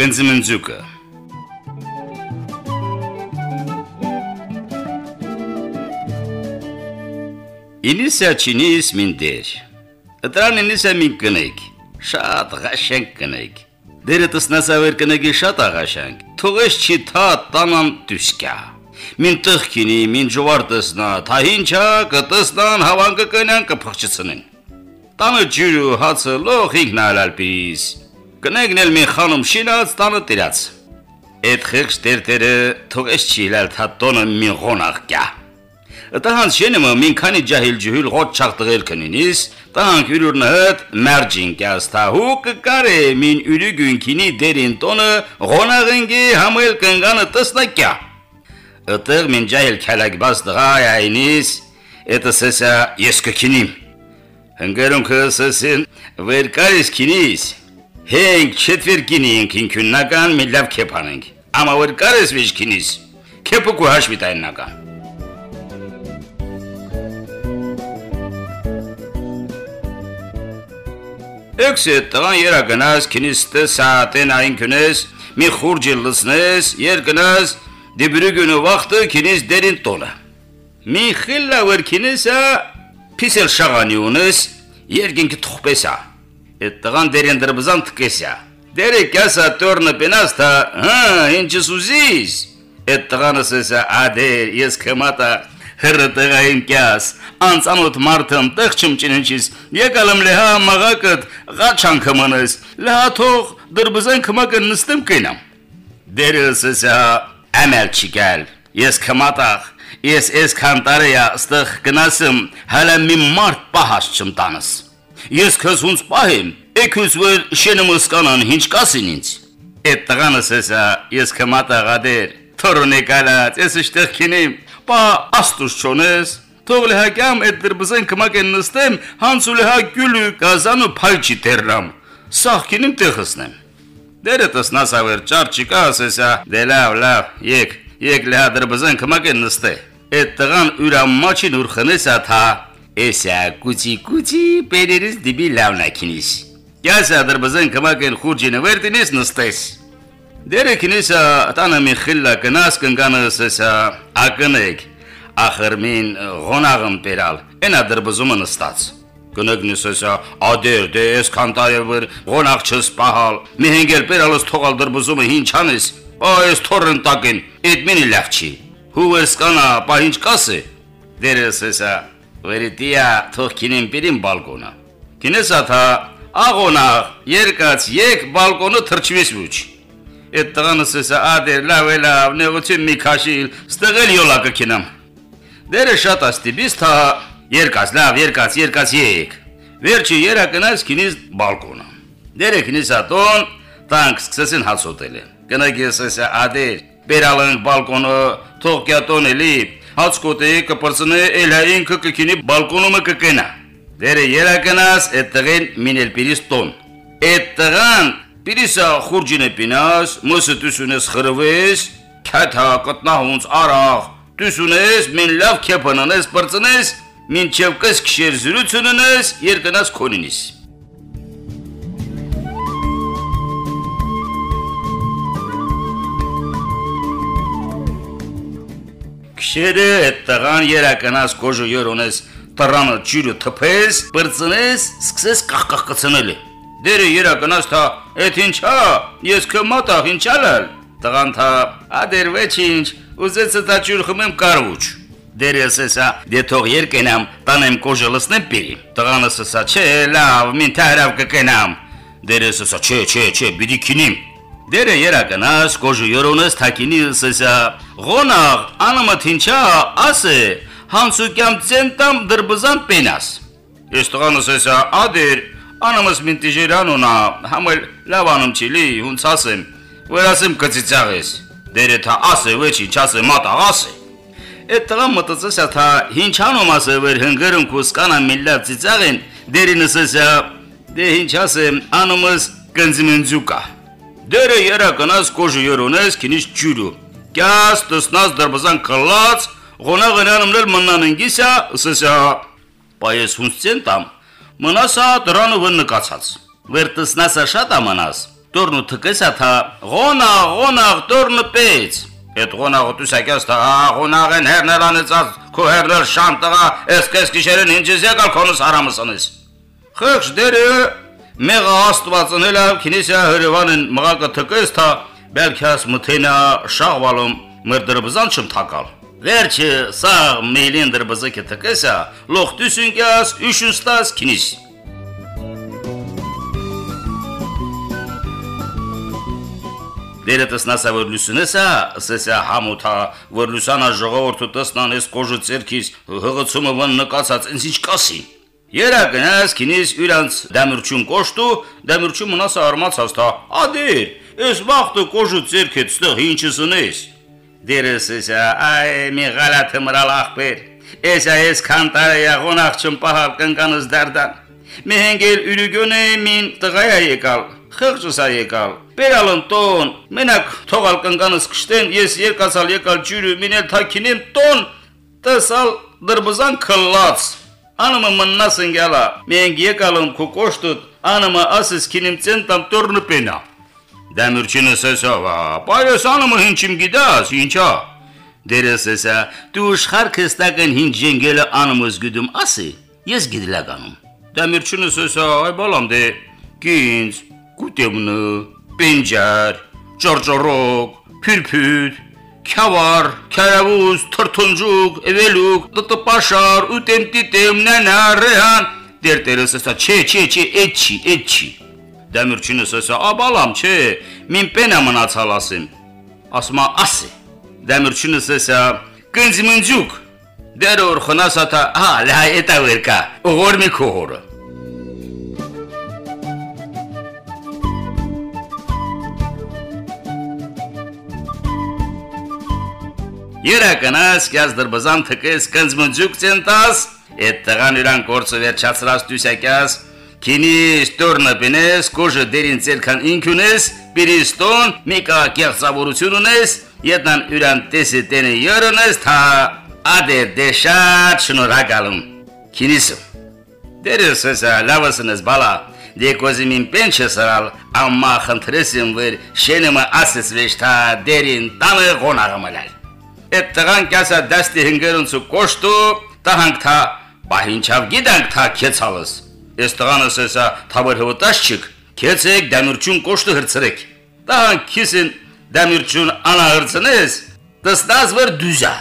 Կնձմնձուկը Ինիսա չինիս մինդեր Ըտրան ինիսա մին կնեկ Շատ ղաշենք կնեկ Դերը տսնասավեր կնեգի շատ աղաշանք Թողես չի թա տանան դուսկա Մին տղքինի, մին ժուվար տսնա Թա հինչա կտսնան հավան կկնյան կպղջցնեն Տանը ջուրու հացը լող ինքնալալ պիրիս Կնեգնել մի խանում շինած տանը տիրած Էդ խեղճ տերտերը թողես չի լալ թա տոնը մի ղոնաղ կյա Տահանց շենումը մին քանի ջահիլ ջուհիլ ղոտ չաղ տղել կնինիս, տահանք յուրուրնը հըտ մերջին կյաստա հուկ կարե մին յուրի գունքինի դերին տոնը ղոնաղենգի համել կնգանը տսնակյա։ Ըտեղ մին ջահիլ քալակ բաս դղա այնիս, էտը սեսա ես կքինիմ։ Հնգերունքը սեսին վեր կարիս քինիս, հենք չետվեր կինիինք ինքյուննական մի լավ կեպանենք։ Ամա վեր կարես վիշ քինիս, կեպուկու հաշվի տայննական։ Էքսե տղան երագնաս քինիստը սատեն այն քնես մի խուրջի լսնես երգնաս դիբրուգունը վախտը քինիս դերին տոնը մի խիլլա վեր քինեսա փիսել շաղանի ունես երգինք թխպեսա այդ տղան դերին դրբզան թկեսա դերը կասա տորնը պենաստա հա ինչ սուզիս այդ տղանը սեսա ադեր ես կմատա հրտեղային կյաս, անծանոթ մարդն տեղ չմճինչիս, եկալմ լեհա մաղակըտ ղաչանքը մնես, լեհա թող դրբզեն կմակը նստեմ կենամ։ Դերս էսա ամել չիկալ, ես կմատաղ, ես ես կանտարեյա ստեղ գնասım, հələ մի մարդ պահաշ չմտանս։ Ես քսունց պահեմ, եկուս վեր շենումս կանան հինչ կասին ինձ։ Այդ տղանս էսա, ես կմատաղ ադեր, թորոնե կալած, ես իշտեղ կինեմ, Պա աստուս չոնես, թող լեհակյամ այդ դրբզեն կմակեն նստեմ, հանցու լեհա գյուլու կազանու փայչի տերրամ, սաղքինիմ տեղսնեմ։ Դերը տսնաս ավեր ճար չիկա ասեսա, դե լավ, լավ, եկ, եկ լեհա դրբզեն կմակեն նստե։ Այդ տղան ուրամաչին ուրխնեսա թա, էսա կուցի կուցի պերերից դիբի լավնակինիս։ Կյասա դրբզեն կմակեն խուրջինը վերտինես նստես։ Դերը քնիսա տանը մի խիլլա կնաս կնկանս էսա ակնեք ախրմին ղոնաղն պերալ ենա դրբզումը նստած կնգնս էսա ադեր դե ես կանտայվր ղոնաղ չս պահալ մի հենգել պերալս թողալ դրբզումը հինչանես ես թորն տակին իդ մինի լավ չի հուվերս կանա պա ինչ կասե դերս էսա վերիտիա թող քինին պիրին բալկոնա քինեսա թա աղոնաղ երկած եկ բալկոնը թրջվես ոչ Այդ տղանս էսա ադեր լավ է լավ նեղություն մի քաշիլ ստեղել յոլակը կինամ Դերը շատ աստիբիս թա երկած լավ երկած երկած եկ Վերջի երակնաց քինիս բալկոնը Դերը քինիս ատոն տանք սկսեցին հացոտել Կնագես էսա ադեր բերալենք բալկոնը թողկյատոն էլի հացկոտեի կպրծնե էլային կկինի բալկոնումը կկենա Դերը երակնաց այդ տղեն մինել պիրիս տոն Այդ տղան Պիրիսա խուրջինը պինաս, մսը տուսունես խրվես, քաթա կտնահունց արաղ, տուսունես, մին լավ քեփանանես, բրծնես, մին չևկես քշեր զրուցուննես, երկնաս քոնինիս։ Քշերը տղան երակնաս կոժը յորոնես, տրանը ջուրը թփես, բրծնես, սկսես կախկախկցնել։ Դերը երակնաս թա Էդ ինչա, ես կմատաղ ինչալալ։ Տղան թա, ադեր վեչինչ, ուզեց տաճուր խմեմ կարուչ։ Դերես էսա, դե թող երկենամ, տանեմ կոժը լսնեմ պիրի։ Տղանս էսա, չէ, լավ, մին թարավ կկենամ։ Դերես էսա, չէ, չէ, չէ, բիդի քինիմ։ Դերը երակնաս, կոժը յորոնես թակինի էսա, ղոնաղ, անամը թինչա, ասե, հանցուկյամ ցենտամ դրբզան պենաս։ Ես տղանս էսա, ադեր, Անամս մին տիժերանունա, համել լավանում չիլի, հունց ասեմ, որ ասեմ կծիծաղ ես, դերը թա ասե, վեչ ինչ ասե, մատաղ ասե։ Այդ տղան մտածեսա թա հինչանում ասե, որ հնգերում կուսկանա միլլավ ծիծաղ են, դերին ասեսա, դե ինչ ասեմ, անումս կնձիմենձուկա։ Դերը երակնաս կոժը յորոնես, քինիս ջուրու, կյաս տսնաս դրբզան կլած, ղոնաղ ընանումնել մնաննգիսա, ասեսա, պայես հունց ծեն տամ, Մնասա դրանը վն նկացած։ Վերտսնասա շատ ամանաս։ Դորնու թկեսա թա ղոնա ղոնաղ դորնը պես Այդ ղոնաղը դուսակյաս թա ղոնաղեն հերներանեցած քո հերներ շան տղա էսկես գիշերեն ինչես եկալ քոնս արամսանես Խղճ դերը մեղա աստվածն էլա քինիսիա հրվանն մղակը թկես թա բելքյաս մթենա շաղվալում մրդրբզան չմ թակալ Վերջը սա մեյլին դրբզակը թկեսա լոխ դուսունկյաս իշուստաս քինիս Դերը տեսնասա որ լուսունեսա, ասեսա համոթա, որ լուսանա ժողովրդու տեսնանես կոժու ցերքից հղացումը one նկացած, ինձ ինչ կասի։ Երա գնաս քինիս յուրանց դամուրջուն կոշտու, դամուրջու մնաս արմած հաստա։ Ադեր, ես վախտը կոժու ձերք է ցտեղ ինչս ունես։ Դերեսեսա, այ մի գալաթ մրալ ախպեր։ Էսա ես քանտար յաղոն աղջն պահապ կնկանս դարդան։ Մի հենգել յուրուգյոնե մին տղայա եկալ, խղճսա եկալ։ Բերալ ընտոն, մենակ թողալ կնկանս կշտեն, ես երկացալ եկալ ջուրը մին էլ թաքինեմ տոն, տեսալ դրբզան քլած։ Անումը մնաս ընկալա, մենք եկալում քո կոշտուտ, անումը ասես քինիմ ցենտամ տորնը պենա։ Դամիրչինը սեսովա, պայես անումը հինչիմ գիտաս, ինչա։ Դերես էսա, դու շխար քստակն հինչ ջենգելը անումս գդում ասի, ես գիդլականում։ Դամիրչինը սեսա, այ բալամ դե, կինց, կուտեմնը, պենջար, ճորճորոկ, փիրփիր, քավար, քարավուս, թրթոնջուկ, էվելուկ, տտպաշար, ուտեմ տիտեմ, նանա, ռեհան, դերտերս ասա, չէ, չէ, չէ, էդ չի, էդ չի։ Դամիրչինս ասա, աբալամ, չէ, մին պենա մնացալ ասեմ։ Ասմա, ասե։ Դամիրչինս ասա, կնձմնջուկ։ Դեր օր խնասա, հա, լա, էտա վերկա, ուղոր մի քողորը։ Երականաս կյաս դրբզան թկես կնձմնջուկ ցենտաս, այդ տղան իրան կորցը վերջացրած դուսակյաս, քինիս տորնը բինես, կոժը դերին ցելքան ինքունես, բիրիստոն, միկա կեղծավորություն ունես, ետնան իրան տեսի տենը յորոնես, թա ադեր դեշատ շնորհակալում։ Քինիսը Դերս էսա լավասնես բալա, դեկոզիմին պենչը սրալ, ամմա խնդրեսին վեր շենումը ասես վեշտա դերին տանը գոնաղը մլալ։ Այդ տղան կասա դաստի հնգերունցու կոշտու տահանք թա բահինչավ գիդանք թա քեցալս։ Ես տղանս էսա թաբր հվտաշ չիկ քեցեք դամիրչուն կոշտը հրցրեք։ Տահանք քիսին դամիրչուն անա հրցնես տստաս վր դուզա։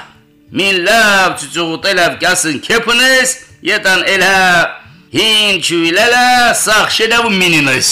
Մին լավ ծուծուտելավ կասին քեփնես ետան էլա հին չուիլալա սախ շեդավ մինինես։